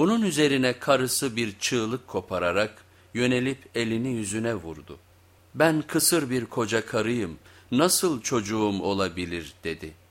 Bunun üzerine karısı bir çığlık kopararak yönelip elini yüzüne vurdu. Ben kısır bir koca karıyım, nasıl çocuğum olabilir dedi.''